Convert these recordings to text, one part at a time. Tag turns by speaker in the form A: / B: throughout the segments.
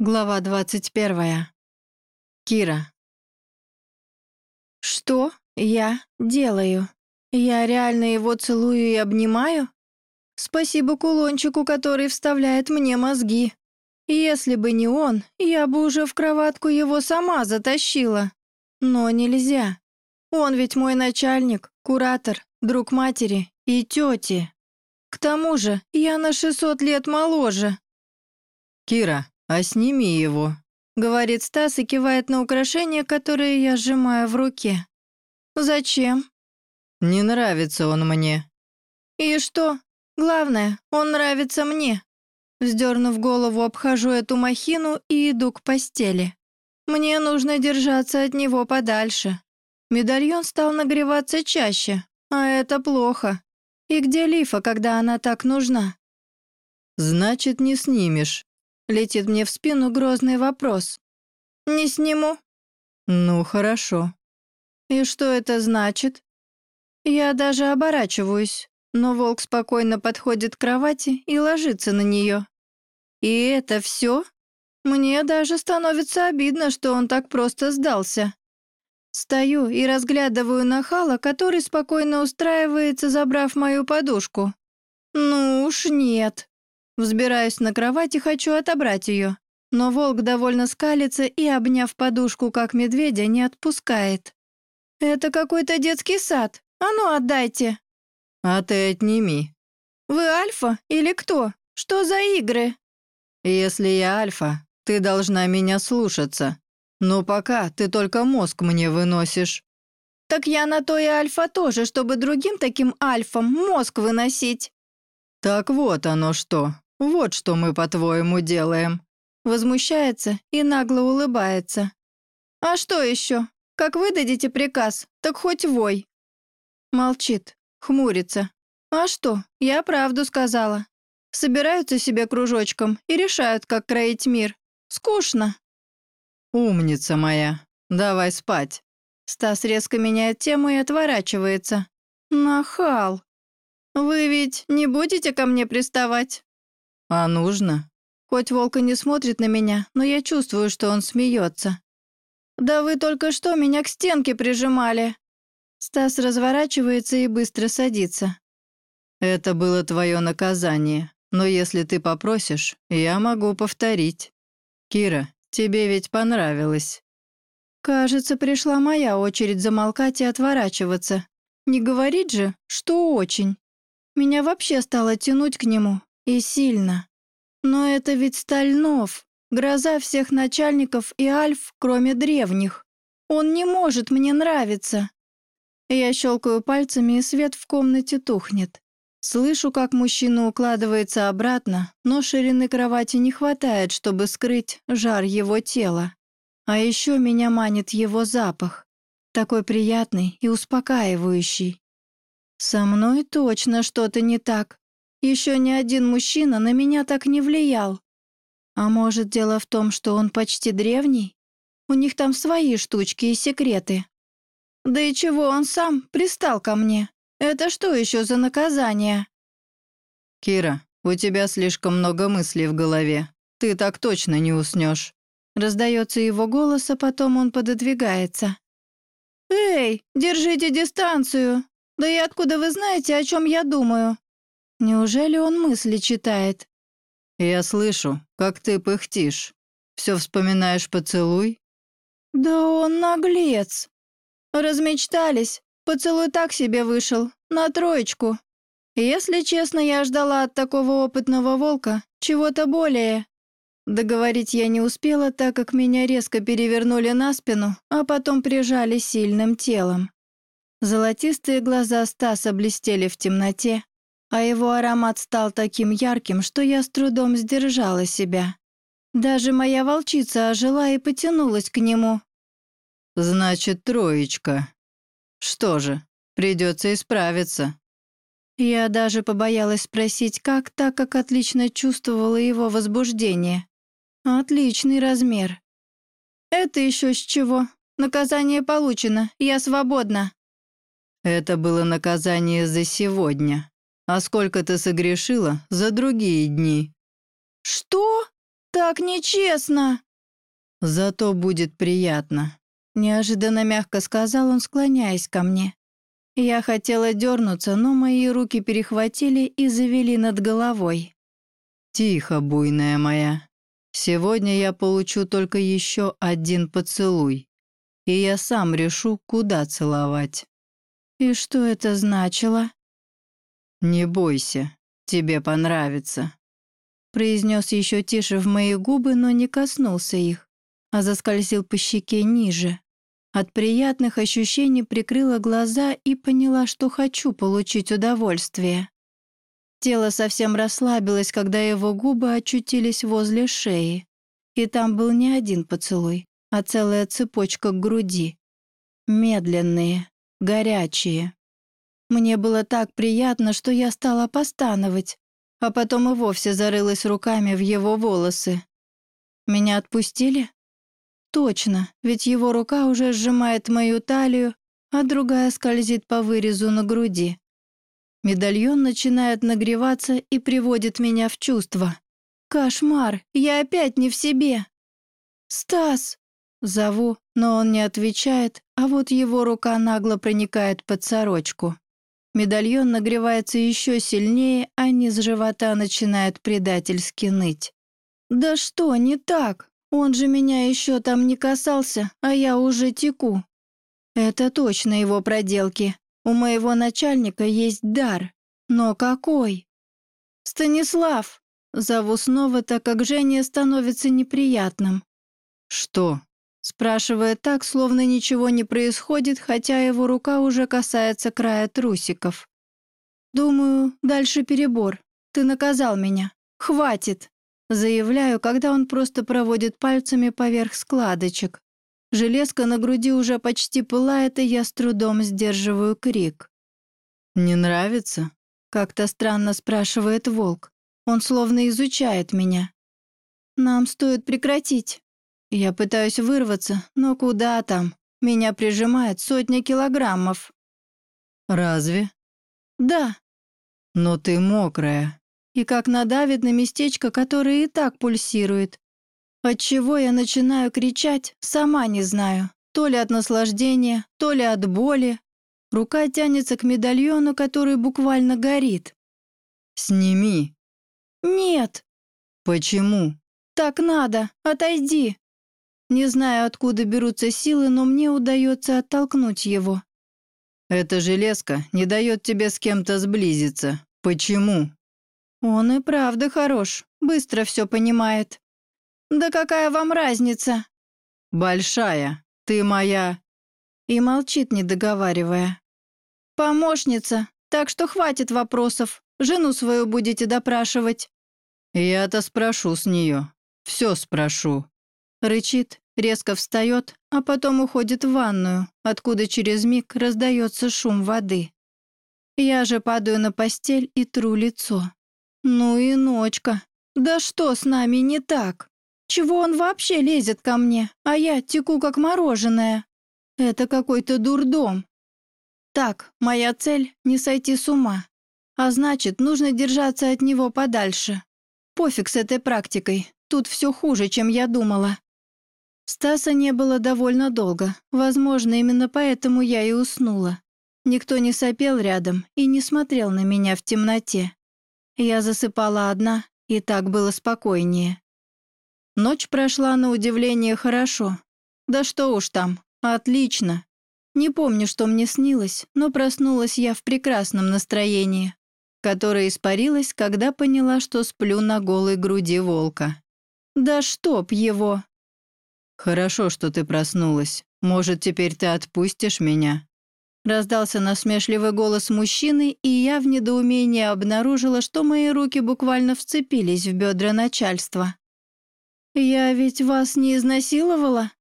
A: Глава двадцать первая. Кира.
B: Что я делаю? Я реально его целую и обнимаю? Спасибо кулончику, который вставляет мне мозги. Если бы не он, я бы уже в кроватку его сама затащила. Но нельзя. Он ведь мой начальник, куратор, друг матери и тети. К тому же я на 600 лет моложе.
A: Кира, а сними его.
B: Говорит Стас и кивает на украшение, которое я сжимаю в руке. Зачем?
A: Не нравится он мне.
B: И что? Главное, он нравится мне. Вздернув голову, обхожу эту махину и иду к постели. Мне нужно держаться от него подальше. Медальон стал нагреваться чаще, а это плохо. И где Лифа, когда она так нужна?
A: Значит, не снимешь.
B: Летит мне в спину грозный вопрос. Не сниму.
A: Ну, хорошо.
B: И что это значит? Я даже оборачиваюсь, но волк спокойно подходит к кровати и ложится на нее. И это все? Мне даже становится обидно, что он так просто сдался. Стою и разглядываю нахала, который спокойно устраивается, забрав мою подушку. Ну уж нет. Взбираюсь на кровать и хочу отобрать ее. Но волк довольно скалится и, обняв подушку, как медведя, не отпускает. «Это какой-то детский сад. А ну, отдайте!»
A: «А ты отними».
B: «Вы Альфа или кто? Что за игры?»
A: «Если я Альфа, ты должна меня слушаться. Но пока ты только мозг мне выносишь».
B: «Так я на то и Альфа тоже, чтобы другим таким Альфам мозг выносить».
A: «Так вот оно что. Вот что мы, по-твоему, делаем».
B: Возмущается и нагло улыбается. «А что еще? Как вы дадите приказ, так хоть вой». Молчит, хмурится. «А что, я правду сказала. Собираются себе кружочком и решают, как кроить мир. Скучно».
A: «Умница моя. Давай спать».
B: Стас резко меняет тему и отворачивается. «Нахал. Вы ведь не будете ко мне приставать?»
A: «А нужно?»
B: Хоть волк и не смотрит на меня, но я чувствую, что он смеется. «Да вы только что меня к стенке прижимали!» Стас разворачивается и быстро садится.
A: «Это было твое наказание, но если ты попросишь, я могу повторить. Кира, тебе ведь понравилось».
B: Кажется, пришла моя очередь замолкать и отворачиваться. Не говорит же, что очень. Меня вообще стало тянуть к нему, и сильно. Но это ведь Стальнов, гроза всех начальников и альф, кроме древних. Он не может мне нравиться. Я щелкаю пальцами, и свет в комнате тухнет. Слышу, как мужчина укладывается обратно, но ширины кровати не хватает, чтобы скрыть жар его тела. А еще меня манит его запах. Такой приятный и успокаивающий. Со мной точно что-то не так. Еще ни один мужчина на меня так не влиял. А может, дело в том, что он почти древний? У них там свои штучки и секреты. Да и чего он сам пристал ко мне? Это что еще за наказание?
A: Кира, у тебя слишком много мыслей в голове. Ты так точно не уснешь.
B: Раздается его голос, а потом он пододвигается. «Эй, держите дистанцию! Да и откуда вы знаете, о чем я думаю? Неужели он мысли читает?
A: Я слышу, как ты пыхтишь. Все вспоминаешь поцелуй?
B: Да он наглец. Размечтались. Поцелуй так себе вышел. На троечку. Если честно, я ждала от такого опытного волка чего-то более. Договорить я не успела, так как меня резко перевернули на спину, а потом прижали сильным телом. Золотистые глаза Стаса блестели в темноте, а его аромат стал таким ярким, что я с трудом сдержала себя. Даже моя волчица ожила и потянулась к нему.
A: «Значит, троечка. Что же, придется исправиться».
B: Я даже побоялась спросить, как, так как отлично чувствовала его возбуждение. Отличный размер. «Это еще с чего? Наказание получено, я свободна».
A: «Это было наказание за сегодня», а сколько ты согрешила за другие дни?»
B: «Что? Так нечестно!»
A: «Зато будет приятно», — неожиданно мягко сказал он, склоняясь ко мне. Я хотела дернуться, но мои руки перехватили и завели над головой. «Тихо, буйная моя. Сегодня я получу только еще один поцелуй, и я сам решу, куда целовать».
B: «И что это значило?»
A: «Не бойся, тебе понравится», — произнес еще тише в мои губы, но не коснулся их а заскользил по щеке ниже. От приятных ощущений прикрыла глаза и поняла, что хочу получить удовольствие. Тело совсем расслабилось, когда его губы очутились возле шеи. И там был не один поцелуй, а целая цепочка к груди. Медленные, горячие. Мне было так приятно, что я стала постановать, а потом и вовсе зарылась руками в его волосы. Меня отпустили? Точно, ведь его рука уже сжимает мою талию, а другая скользит по вырезу на груди. Медальон начинает нагреваться и приводит меня в чувство. Кошмар, я опять не в себе. «Стас!» Зову, но он не отвечает, а вот его рука нагло проникает под сорочку. Медальон нагревается еще сильнее, а низ живота начинает предательски ныть. «Да что не так?» Он же меня еще там не касался, а я уже теку. Это точно его проделки. У моего начальника есть дар. Но какой? Станислав! Зову снова, так как Женя становится неприятным. Что? Спрашивает так, словно ничего не происходит, хотя его рука уже касается края трусиков. Думаю, дальше перебор. Ты наказал меня. Хватит. Заявляю, когда он просто проводит пальцами поверх складочек. Железка на груди уже почти пылает, и я с трудом сдерживаю крик. «Не нравится?» — как-то странно спрашивает волк. Он словно изучает меня. «Нам стоит прекратить». Я пытаюсь вырваться, но куда там? Меня прижимает сотня килограммов. «Разве?» «Да». «Но ты мокрая» и как надавит на местечко, которое и так пульсирует. Отчего я начинаю кричать, сама не знаю. То ли от наслаждения, то ли от боли. Рука тянется к медальону, который буквально горит. «Сними». «Нет». «Почему?» «Так надо, отойди». Не знаю, откуда берутся силы, но мне удается оттолкнуть его. «Эта железка не дает тебе с кем-то сблизиться. Почему?» Он и правда хорош, быстро все понимает. Да какая вам разница? Большая, ты моя. И молчит, не договаривая. Помощница, так что хватит вопросов. Жену свою будете допрашивать. Я-то спрошу с нее. Все спрошу. Рычит, резко встает, а потом уходит в ванную, откуда через миг раздается шум воды. Я же падаю на постель и тру лицо. «Ну и ночка. Да что с нами не так? Чего он вообще лезет ко мне, а я теку как мороженое? Это какой-то дурдом. Так, моя цель — не сойти с ума. А значит, нужно держаться от него подальше. Пофиг с этой практикой. Тут все хуже, чем я думала. Стаса не было довольно долго. Возможно, именно поэтому я и уснула. Никто не сопел рядом и не смотрел на меня в темноте. Я засыпала одна, и так было спокойнее. Ночь прошла на удивление хорошо. Да что уж там, отлично. Не помню, что мне снилось, но проснулась я в прекрасном настроении, которое испарилось, когда поняла, что сплю на голой груди волка. Да чтоб его! Хорошо, что ты проснулась. Может, теперь ты отпустишь меня? Раздался насмешливый голос мужчины, и я в недоумении обнаружила, что мои руки буквально вцепились в бедра начальства. «Я ведь вас не изнасиловала?»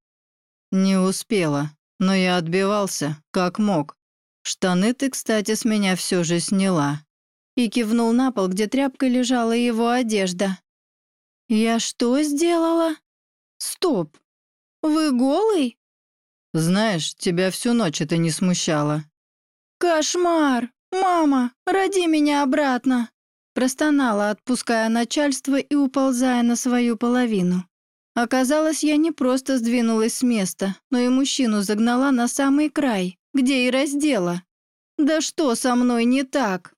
A: «Не успела, но я отбивался, как мог. Штаны ты, кстати, с меня все же сняла». И кивнул на пол, где тряпкой лежала его одежда. «Я что сделала?» «Стоп! Вы голый?» Знаешь, тебя всю ночь это не смущало». «Кошмар! Мама, роди меня обратно!» Простонала, отпуская начальство и уползая на свою половину. Оказалось, я не просто сдвинулась с места, но и мужчину загнала на самый край, где и раздела. Да что со мной не так?